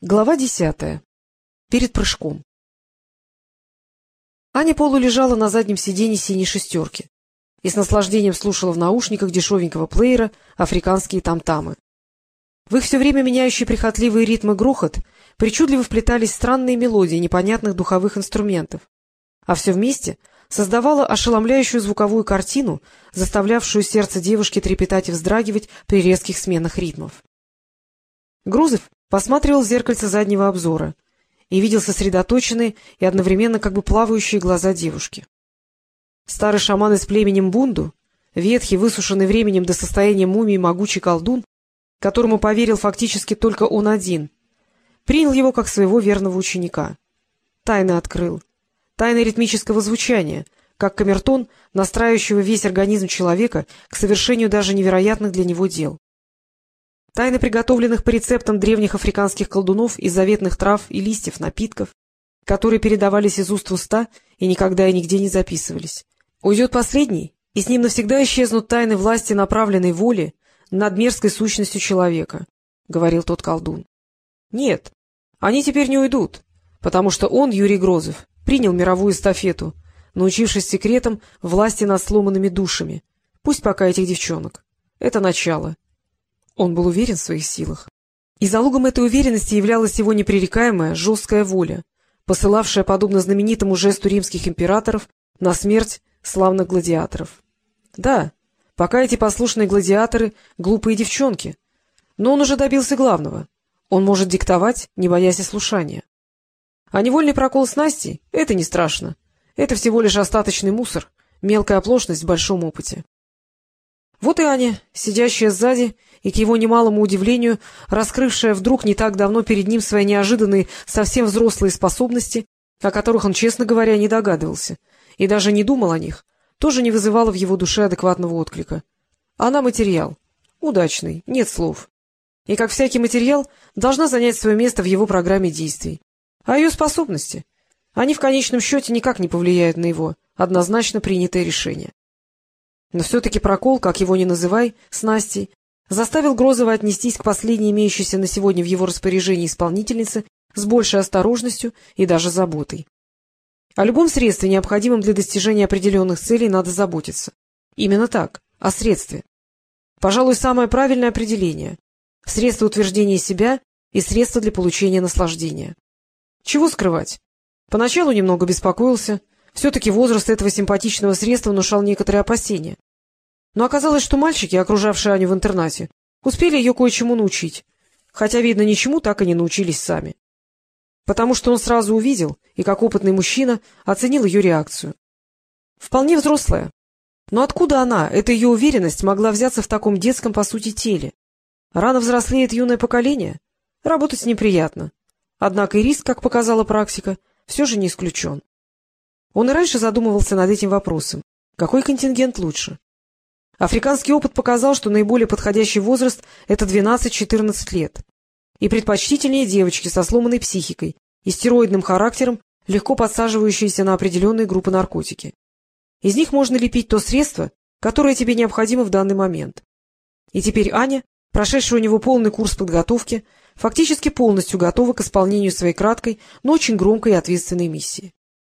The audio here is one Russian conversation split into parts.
Глава десятая. Перед прыжком. Аня Полу лежала на заднем сиденье синей шестерки и с наслаждением слушала в наушниках дешевенького плеера африканские там-тамы. В их все время меняющие прихотливые ритмы грохот причудливо вплетались странные мелодии непонятных духовых инструментов, а все вместе создавало ошеломляющую звуковую картину, заставлявшую сердце девушки трепетать и вздрагивать при резких сменах ритмов. Грузов посматривал в зеркальце заднего обзора и видел сосредоточенные и одновременно как бы плавающие глаза девушки. Старый шаман из племени Бунду, ветхий, высушенный временем до состояния мумии могучий колдун, которому поверил фактически только он один, принял его как своего верного ученика. Тайны открыл. Тайны ритмического звучания, как камертон, настраивающего весь организм человека к совершению даже невероятных для него дел. Тайны приготовленных по рецептам древних африканских колдунов из заветных трав и листьев напитков, которые передавались из уст в уста и никогда и нигде не записывались. Уйдет последний, и с ним навсегда исчезнут тайны власти направленной воли над мерзкой сущностью человека, — говорил тот колдун. Нет, они теперь не уйдут, потому что он, Юрий Грозов, принял мировую эстафету, научившись секретам власти над сломанными душами. Пусть пока этих девчонок. Это начало. Он был уверен в своих силах. И залогом этой уверенности являлась его непререкаемая, жесткая воля, посылавшая, подобно знаменитому жесту римских императоров, на смерть славных гладиаторов. Да, пока эти послушные гладиаторы — глупые девчонки, но он уже добился главного. Он может диктовать, не боясь ослушания. А невольный прокол с Настей — это не страшно. Это всего лишь остаточный мусор, мелкая оплошность в большом опыте. Вот и Аня, сидящая сзади и, к его немалому удивлению, раскрывшая вдруг не так давно перед ним свои неожиданные, совсем взрослые способности, о которых он, честно говоря, не догадывался, и даже не думал о них, тоже не вызывала в его душе адекватного отклика. Она материал. Удачный, нет слов. И, как всякий материал, должна занять свое место в его программе действий. А ее способности? Они в конечном счете никак не повлияют на его однозначно принятое решение. Но все-таки прокол, как его ни называй, с Настей, заставил Грозова отнестись к последней имеющейся на сегодня в его распоряжении исполнительнице с большей осторожностью и даже заботой. О любом средстве, необходимом для достижения определенных целей, надо заботиться. Именно так, о средстве. Пожалуй, самое правильное определение – средство утверждения себя и средство для получения наслаждения. Чего скрывать? Поначалу немного беспокоился – все-таки возраст этого симпатичного средства внушал некоторые опасения. Но оказалось, что мальчики, окружавшие Аню в интернате, успели ее кое-чему научить, хотя, видно, ничему так и не научились сами. Потому что он сразу увидел и, как опытный мужчина, оценил ее реакцию. Вполне взрослая. Но откуда она, эта ее уверенность, могла взяться в таком детском, по сути, теле? Рано взрослеет юное поколение? Работать неприятно. Однако и риск, как показала практика, все же не исключен. Он и раньше задумывался над этим вопросом. Какой контингент лучше? Африканский опыт показал, что наиболее подходящий возраст — это 12-14 лет. И предпочтительнее девочки со сломанной психикой и стероидным характером, легко подсаживающиеся на определенные группы наркотики. Из них можно лепить то средство, которое тебе необходимо в данный момент. И теперь Аня, прошедшая у него полный курс подготовки, фактически полностью готова к исполнению своей краткой, но очень громкой и ответственной миссии.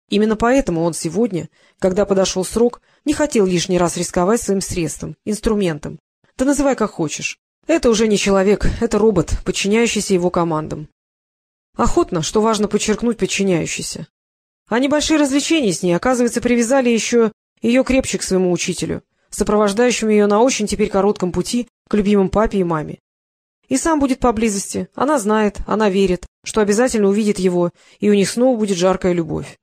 Именно поэтому он сегодня, когда подошел срок, не хотел лишний раз рисковать своим средством, инструментом. Да называй как хочешь. Это уже не человек, это робот, подчиняющийся его командам. Охотно, что важно подчеркнуть, подчиняющийся. А небольшие развлечения с ней, оказывается, привязали еще ее крепче к своему учителю, сопровождающему ее на очень теперь коротком пути к любимым папе и маме. И сам будет поблизости, она знает, она верит, что обязательно увидит его, и у них снова будет жаркая любовь.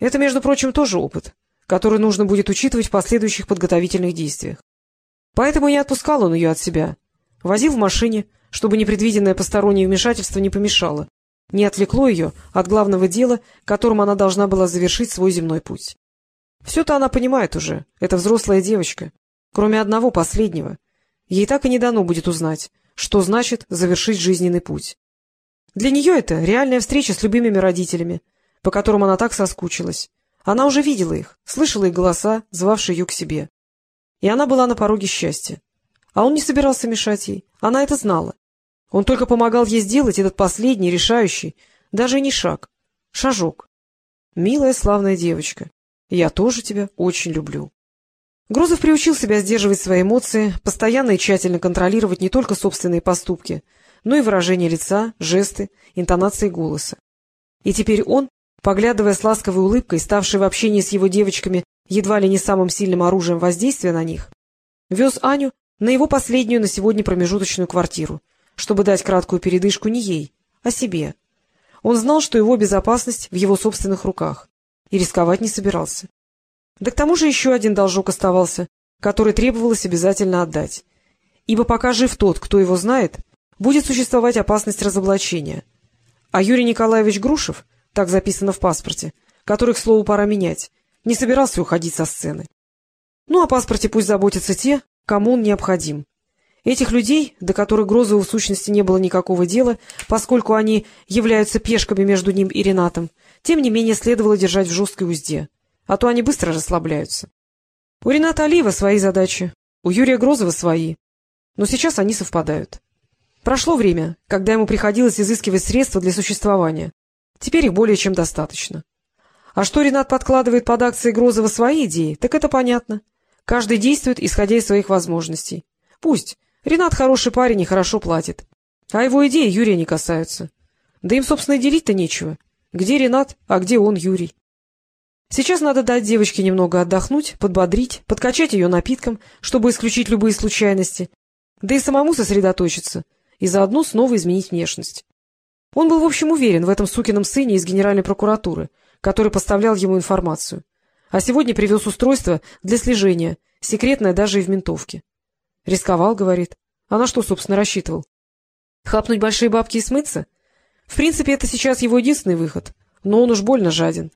Это, между прочим, тоже опыт, который нужно будет учитывать в последующих подготовительных действиях. Поэтому не отпускал он ее от себя. Возил в машине, чтобы непредвиденное постороннее вмешательство не помешало, не отвлекло ее от главного дела, которым она должна была завершить свой земной путь. Все-то она понимает уже, это взрослая девочка, кроме одного последнего. Ей так и не дано будет узнать, что значит завершить жизненный путь. Для нее это реальная встреча с любимыми родителями, по которым она так соскучилась. Она уже видела их, слышала их голоса, звавшие ее к себе. И она была на пороге счастья. А он не собирался мешать ей, она это знала. Он только помогал ей сделать этот последний, решающий, даже не шаг, шажок. Милая, славная девочка, я тоже тебя очень люблю. Грузов приучил себя сдерживать свои эмоции, постоянно и тщательно контролировать не только собственные поступки, но и выражение лица, жесты, интонации голоса. И теперь он, поглядывая с ласковой улыбкой, ставший в общении с его девочками едва ли не самым сильным оружием воздействия на них, вез Аню на его последнюю на сегодня промежуточную квартиру, чтобы дать краткую передышку не ей, а себе. Он знал, что его безопасность в его собственных руках, и рисковать не собирался. Да к тому же еще один должок оставался, который требовалось обязательно отдать. Ибо пока жив тот, кто его знает, будет существовать опасность разоблачения. А Юрий Николаевич Грушев, так записано в паспорте, который, к слову, пора менять, не собирался уходить со сцены. Ну, о паспорте пусть заботятся те, кому он необходим. Этих людей, до которых Грозову в сущности не было никакого дела, поскольку они являются пешками между ним и Ренатом, тем не менее следовало держать в жесткой узде, а то они быстро расслабляются. У Рената Алиева свои задачи, у Юрия Грозова свои, но сейчас они совпадают. Прошло время, когда ему приходилось изыскивать средства для существования. Теперь их более чем достаточно. А что Ренат подкладывает под акции Грозова свои идеи, так это понятно. Каждый действует, исходя из своих возможностей. Пусть. Ренат хороший парень и хорошо платит. А его идеи Юрия не касаются. Да им, собственно, делить-то нечего. Где Ренат, а где он, Юрий? Сейчас надо дать девочке немного отдохнуть, подбодрить, подкачать ее напитком, чтобы исключить любые случайности, да и самому сосредоточиться, и заодно снова изменить внешность. Он был, в общем, уверен в этом сукином сыне из Генеральной прокуратуры, который поставлял ему информацию. А сегодня привез устройство для слежения, секретное даже и в ментовке. Рисковал, говорит. А на что, собственно, рассчитывал? Хлопнуть большие бабки и смыться? В принципе, это сейчас его единственный выход, но он уж больно жаден.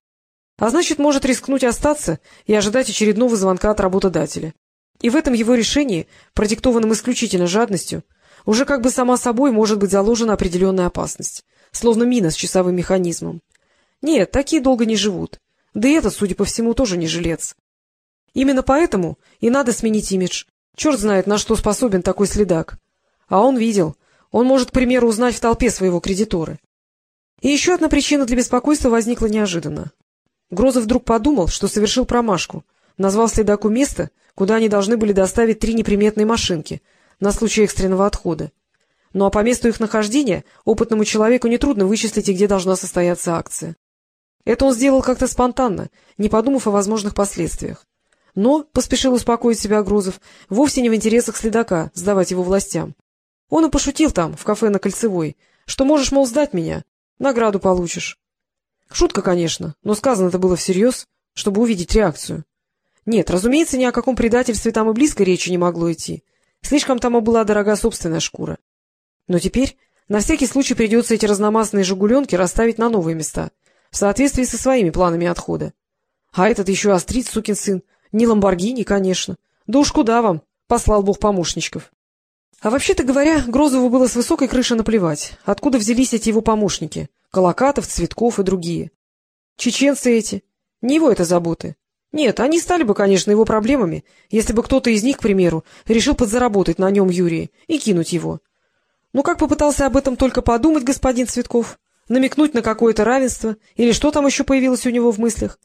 А значит, может рискнуть остаться и ожидать очередного звонка от работодателя. И в этом его решении, продиктованном исключительно жадностью, уже как бы сама собой может быть заложена определенная опасность, словно мина с часовым механизмом. Нет, такие долго не живут. Да и этот, судя по всему, тоже не жилец. Именно поэтому и надо сменить имидж. Черт знает, на что способен такой следак. А он видел. Он может, к примеру, узнать в толпе своего кредитора. И еще одна причина для беспокойства возникла неожиданно. Грозов вдруг подумал, что совершил промашку, назвал следаку место, куда они должны были доставить три неприметные машинки на случай экстренного отхода. Ну а по месту их нахождения опытному человеку нетрудно вычислить, и где должна состояться акция. Это он сделал как-то спонтанно, не подумав о возможных последствиях. Но, — поспешил успокоить себя Грузов, — вовсе не в интересах следака сдавать его властям. Он и пошутил там, в кафе на Кольцевой, что можешь, мол, сдать меня, награду получишь. Шутка, конечно, но сказано это было всерьез, чтобы увидеть реакцию. Нет, разумеется, ни о каком предательстве там и близко речи не могло идти. Слишком тому была дорога собственная шкура. Но теперь на всякий случай придется эти разномастные «Жигуленки» расставить на новые места, в соответствии со своими планами отхода. А этот еще острит, сукин сын. Не Ламборгини, конечно. Да уж куда вам, послал бог помощничков. А вообще-то говоря, Грозову было с высокой крыши наплевать, откуда взялись эти его помощники — Колокатов, Цветков и другие. Чеченцы эти. Не его это заботы. Нет, они стали бы, конечно, его проблемами, если бы кто-то из них, к примеру, решил подзаработать на нем Юрия и кинуть его. Ну как попытался об этом только подумать господин Цветков? Намекнуть на какое-то равенство? Или что там еще появилось у него в мыслях?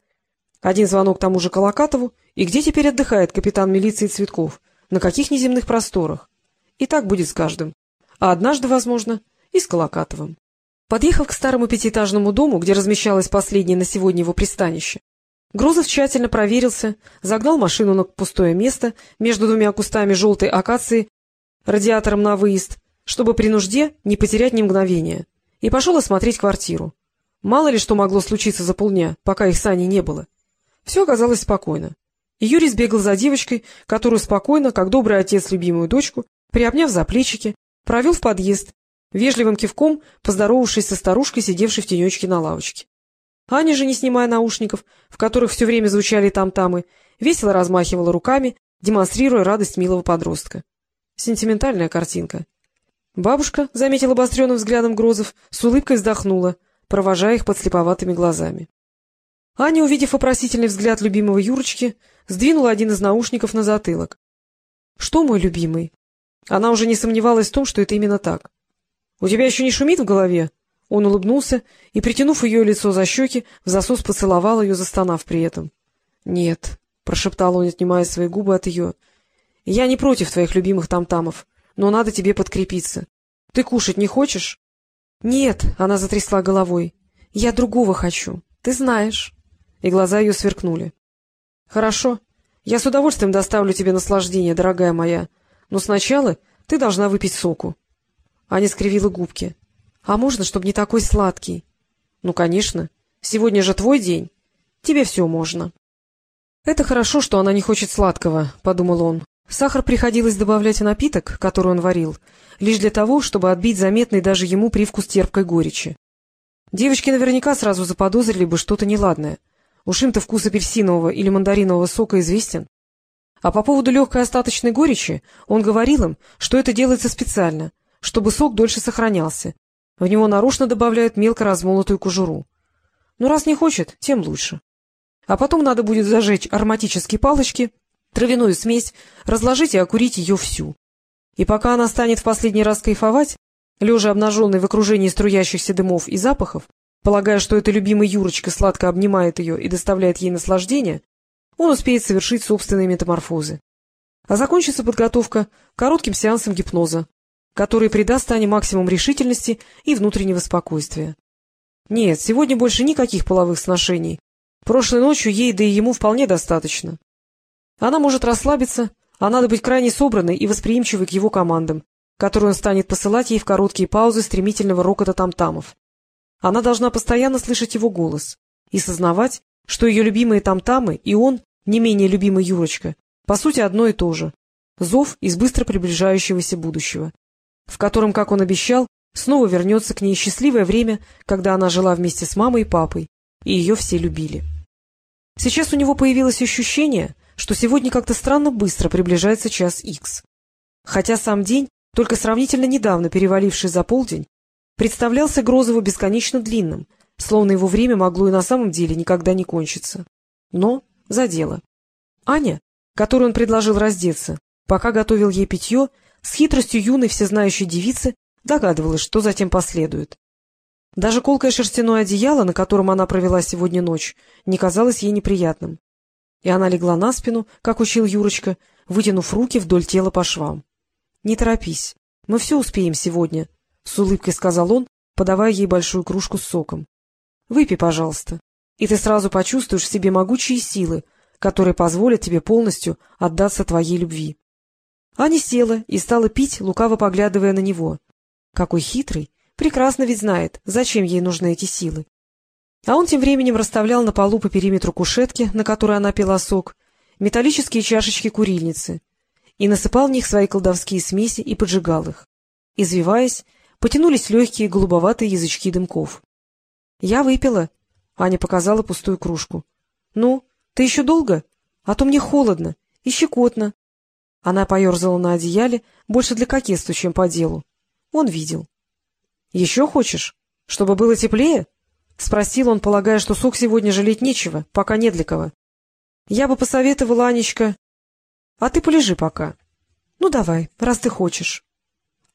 Один звонок тому же Колокатову, и где теперь отдыхает капитан милиции Цветков? На каких неземных просторах? И так будет с каждым. А однажды, возможно, и с Колокатовым. Подъехав к старому пятиэтажному дому, где размещалось последнее на сегодня его пристанище, Грозов тщательно проверился, загнал машину на пустое место между двумя кустами желтой акации радиатором на выезд, чтобы при нужде не потерять ни мгновения, и пошел осмотреть квартиру. Мало ли что могло случиться за полдня, пока их с Аней не было. Все оказалось спокойно. И Юрий сбегал за девочкой, которую спокойно, как добрый отец любимую дочку, приобняв за плечики, провел в подъезд, вежливым кивком поздоровавшись со старушкой, сидевшей в тенечке на лавочке. Аня же, не снимая наушников, в которых все время звучали там-тамы, весело размахивала руками, демонстрируя радость милого подростка. Сентиментальная картинка. Бабушка, — заметил обостренным взглядом Грозов, с улыбкой вздохнула, провожая их подслеповатыми глазами. Аня, увидев вопросительный взгляд любимого Юрочки, сдвинула один из наушников на затылок. — Что, мой любимый? Она уже не сомневалась в том, что это именно так. — У тебя еще не шумит в голове? Он улыбнулся и, притянув ее лицо за щеки, в засос поцеловал ее, застонав при этом. — Нет, — прошептал он, отнимая свои губы от ее. — Я не против твоих любимых там-тамов, но надо тебе подкрепиться. Ты кушать не хочешь? — Нет, — она затрясла головой. — Я другого хочу, ты знаешь. И глаза ее сверкнули. — Хорошо. Я с удовольствием доставлю тебе наслаждение, дорогая моя. Но сначала ты должна выпить соку. Аня скривила губки. — А можно, чтобы не такой сладкий? — Ну, конечно. Сегодня же твой день. Тебе все можно. — Это хорошо, что она не хочет сладкого, — подумал он. Сахар приходилось добавлять в напиток, который он варил, лишь для того, чтобы отбить заметный даже ему привкус терпкой горечи. Девочки наверняка сразу заподозрили бы что-то неладное. Уж им-то вкус апельсинового или мандаринового сока известен. А по поводу легкой остаточной горечи он говорил им, что это делается специально, чтобы сок дольше сохранялся. В него нарочно добавляют мелко размолотую кожуру. Ну, раз не хочет, тем лучше. А потом надо будет зажечь ароматические палочки, травяную смесь, разложить и окурить ее всю. И пока она станет в последний раз кайфовать, лежа обнаженной в окружении струящихся дымов и запахов, полагая, что эта любимая Юрочка сладко обнимает ее и доставляет ей наслаждение, он успеет совершить собственные метаморфозы. А закончится подготовка коротким сеансом гипноза, который придаст Тане максимум решительности и внутреннего спокойствия. Нет, сегодня больше никаких половых сношений. Прошлой ночью ей, да и ему вполне достаточно. Она может расслабиться, а надо быть крайне собранной и восприимчивой к его командам, которые он станет посылать ей в короткие паузы стремительного рокота тамтамов. Она должна постоянно слышать его голос и сознавать, что ее любимые тамтамы и он, не менее любимый Юрочка, по сути одно и то же — зов из быстро приближающегося будущего, в котором, как он обещал, снова вернется к ней счастливое время, когда она жила вместе с мамой и папой, и ее все любили. Сейчас у него появилось ощущение, что сегодня как-то странно быстро приближается час икс. Хотя сам день, только сравнительно недавно переваливший за полдень, представлялся Грозову бесконечно длинным, словно его время могло и на самом деле никогда не кончиться. Но за дело. Аня, которой он предложил раздеться, пока готовил ей питье, с хитростью юной всезнающей девицы догадывалась, что затем последует. Даже колкое шерстяное одеяло, на котором она провела сегодня ночь, не казалось ей неприятным. И она легла на спину, как учил Юрочка, вытянув руки вдоль тела по швам. — Не торопись, мы все успеем сегодня, — с улыбкой сказал он, подавая ей большую кружку с соком. — Выпей, пожалуйста, и ты сразу почувствуешь в себе могучие силы, которые позволят тебе полностью отдаться твоей любви. Аня села и стала пить, лукаво поглядывая на него. Какой хитрый, Прекрасно ведь знает, зачем ей нужны эти силы. А он тем временем расставлял на полу по периметру кушетки, на которой она пила сок, металлические чашечки-курильницы и насыпал в них свои колдовские смеси и поджигал их. Извиваясь, потянулись легкие голубоватые язычки дымков. — Я выпила, — Аня показала пустую кружку. — Ну, ты еще долго? А то мне холодно и щекотно. Она поерзала на одеяле, больше для кокетства, чем по делу. Он видел. Еще хочешь? Чтобы было теплее? — спросил он, полагая, что сок сегодня жалеть нечего, пока не для кого. — Я бы посоветовала, Анечка... А ты полежи пока. Ну, давай, раз ты хочешь.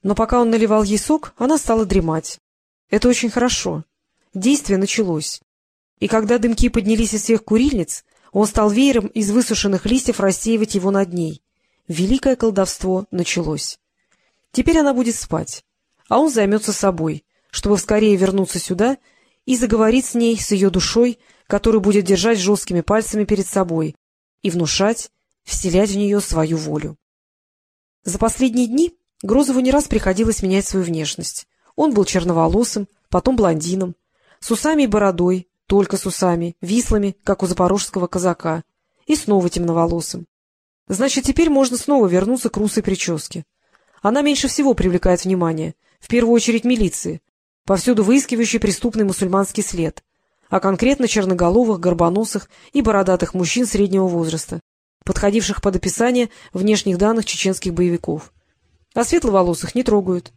Но пока он наливал ей сок, она стала дремать. Это очень хорошо. Действие началось. И когда дымки поднялись из всех курильниц, он стал веером из высушенных листьев рассеивать его над ней. Великое колдовство началось. Теперь она будет спать а он займется собой, чтобы скорее вернуться сюда и заговорить с ней, с ее душой, которую будет держать жесткими пальцами перед собой, и внушать, вселять в нее свою волю. За последние дни Грозову не раз приходилось менять свою внешность. Он был черноволосым, потом блондином, с усами и бородой, только с усами, вислыми, как у запорожского казака, и снова темноволосым. Значит, теперь можно снова вернуться к русой прическе. Она меньше всего привлекает внимание — в первую очередь милиции, повсюду выискивающей преступный мусульманский след, а конкретно черноголовых, горбоносых и бородатых мужчин среднего возраста, подходивших под описание внешних данных чеченских боевиков. А светловолосых не трогают.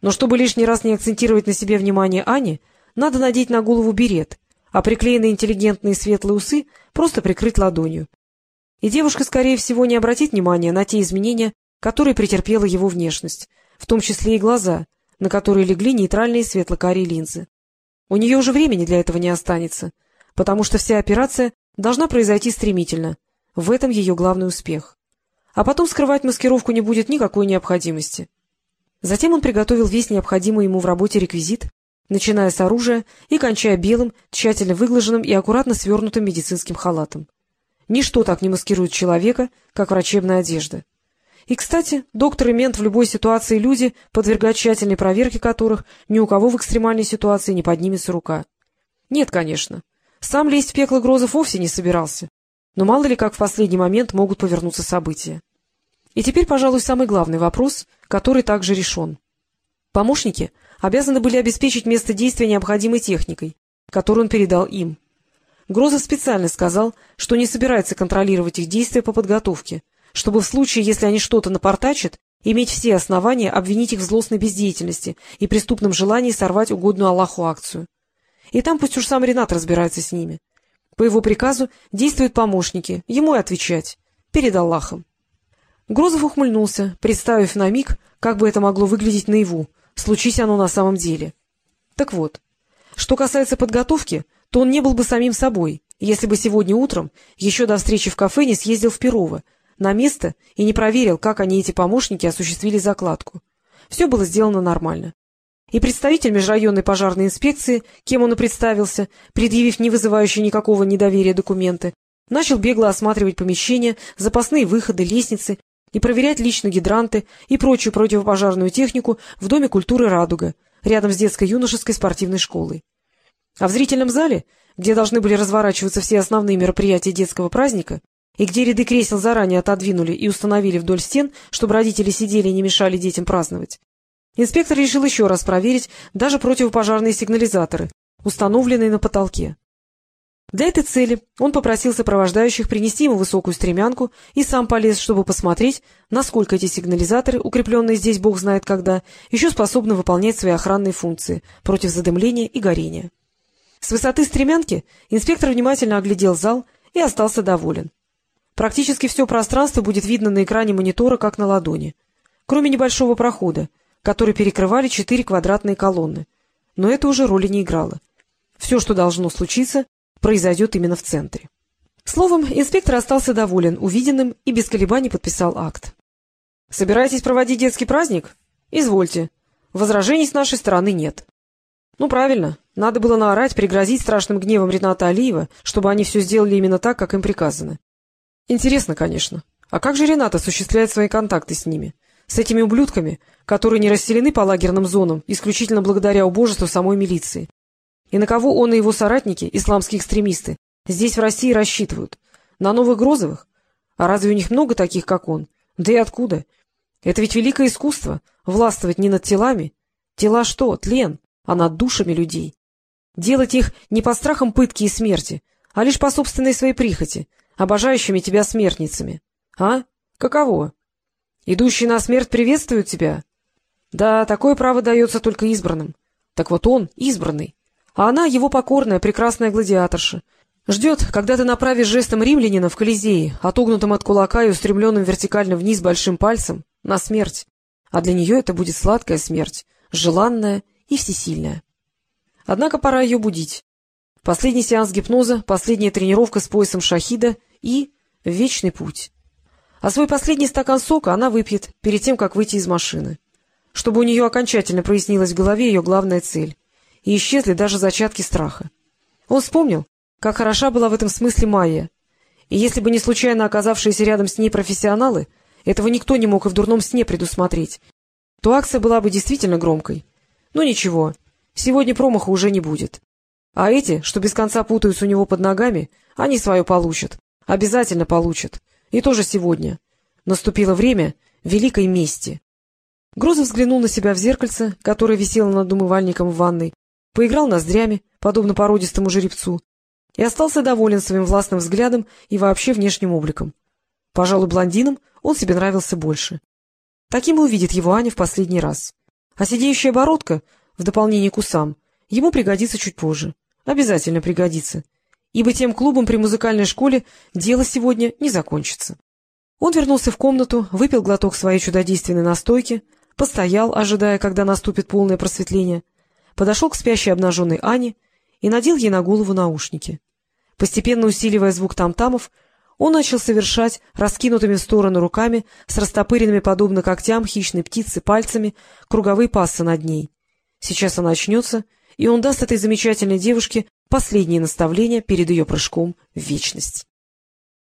Но чтобы лишний раз не акцентировать на себе внимание Ани, надо надеть на голову берет, а приклеенные интеллигентные светлые усы просто прикрыть ладонью. И девушка, скорее всего, не обратит внимания на те изменения, которые претерпела его внешность, в том числе и глаза, на которые легли нейтральные светло-карие линзы. У нее уже времени для этого не останется, потому что вся операция должна произойти стремительно. В этом ее главный успех. А потом скрывать маскировку не будет никакой необходимости. Затем он приготовил весь необходимый ему в работе реквизит, начиная с оружия и кончая белым, тщательно выглаженным и аккуратно свернутым медицинским халатом. Ничто так не маскирует человека, как врачебная одежда. И, кстати, доктор и мент в любой ситуации люди, подвергать тщательной проверке которых ни у кого в экстремальной ситуации не поднимется рука. Нет, конечно. Сам лезть в пекло Грозов вовсе не собирался. Но мало ли как в последний момент могут повернуться события. И теперь, пожалуй, самый главный вопрос, который также решен. Помощники обязаны были обеспечить место действия необходимой техникой, которую он передал им. Грозов специально сказал, что не собирается контролировать их действия по подготовке, чтобы в случае, если они что-то напортачат, иметь все основания обвинить их в злостной бездеятельности и преступном желании сорвать угодную Аллаху акцию. И там пусть уж сам Ренат разбирается с ними. По его приказу действуют помощники, ему и отвечать. Перед Аллахом. Грозов ухмыльнулся, представив на миг, как бы это могло выглядеть наяву, случись оно на самом деле. Так вот, что касается подготовки, то он не был бы самим собой, если бы сегодня утром, еще до встречи в кафе, не съездил в Перово, на место и не проверил, как они, эти помощники, осуществили закладку. Все было сделано нормально. И представитель межрайонной пожарной инспекции, кем он и представился, предъявив не вызывающие никакого недоверия документы, начал бегло осматривать помещения, запасные выходы, лестницы и проверять лично гидранты и прочую противопожарную технику в Доме культуры «Радуга», рядом с детско-юношеской спортивной школой. А в зрительном зале, где должны были разворачиваться все основные мероприятия детского праздника, и где ряды кресел заранее отодвинули и установили вдоль стен, чтобы родители сидели и не мешали детям праздновать, инспектор решил еще раз проверить даже противопожарные сигнализаторы, установленные на потолке. Для этой цели он попросил сопровождающих принести ему высокую стремянку и сам полез, чтобы посмотреть, насколько эти сигнализаторы, укрепленные здесь бог знает когда, еще способны выполнять свои охранные функции против задымления и горения. С высоты стремянки инспектор внимательно оглядел зал и остался доволен. Практически все пространство будет видно на экране монитора, как на ладони, кроме небольшого прохода, который перекрывали четыре квадратные колонны. Но это уже роли не играло. Все, что должно случиться, произойдет именно в центре. Словом, инспектор остался доволен увиденным и без колебаний подписал акт. — Собираетесь проводить детский праздник? Извольте. Возражений с нашей стороны нет. Ну, правильно. Надо было наорать, пригрозить страшным гневом Рената Алиева, чтобы они все сделали именно так, как им приказано. Интересно, конечно. А как же Ренат осуществляет свои контакты с ними? С этими ублюдками, которые не расселены по лагерным зонам исключительно благодаря убожеству самой милиции? И на кого он и его соратники, исламские экстремисты, здесь в России рассчитывают? На новых Грозовых? А разве у них много таких, как он? Да и откуда? Это ведь великое искусство — властвовать не над телами. Тела что? Тлен а над душами людей. Делать их не по страхам пытки и смерти, а лишь по собственной своей прихоти, обожающими тебя смертницами. А? Каково? Идущие на смерть приветствуют тебя? Да, такое право дается только избранным. Так вот он избранный, а она его покорная, прекрасная гладиаторша. Ждет, когда ты направишь жестом римлянина в Колизее, отогнутым от кулака и устремленным вертикально вниз большим пальцем, на смерть. А для нее это будет сладкая смерть, желанная и всесильная. Однако пора ее будить. Последний сеанс гипноза, последняя тренировка с поясом шахида и вечный путь. А свой последний стакан сока она выпьет перед тем, как выйти из машины, чтобы у нее окончательно прояснилась в голове ее главная цель, и исчезли даже зачатки страха. Он вспомнил, как хороша была в этом смысле Майя, и если бы не случайно оказавшиеся рядом с ней профессионалы, этого никто не мог и в дурном сне предусмотреть, то акция была бы действительно громкой, ну ничего, сегодня промаха уже не будет. А эти, что без конца путаются у него под ногами, они свое получат. Обязательно получат. И тоже сегодня. Наступило время великой мести. Грозов взглянул на себя в зеркальце, которое висело над умывальником в ванной, поиграл ноздрями, подобно породистому жеребцу, и остался доволен своим властным взглядом и вообще внешним обликом. Пожалуй, блондином он себе нравился больше. Таким и увидит его Аня в последний раз. А сидеющая бородка, в дополнение к усам, ему пригодится чуть позже. Обязательно пригодится. Ибо тем клубом при музыкальной школе дело сегодня не закончится. Он вернулся в комнату, выпил глоток своей чудодейственной настойки, постоял, ожидая, когда наступит полное просветление, подошел к спящей обнаженной Ане и надел ей на голову наушники. Постепенно усиливая звук там-тамов, он начал совершать раскинутыми в сторону руками с растопыренными, подобно когтям хищной птицы, пальцами, круговые пассы над ней. Сейчас она очнется, и он даст этой замечательной девушке последние наставления перед ее прыжком в вечность.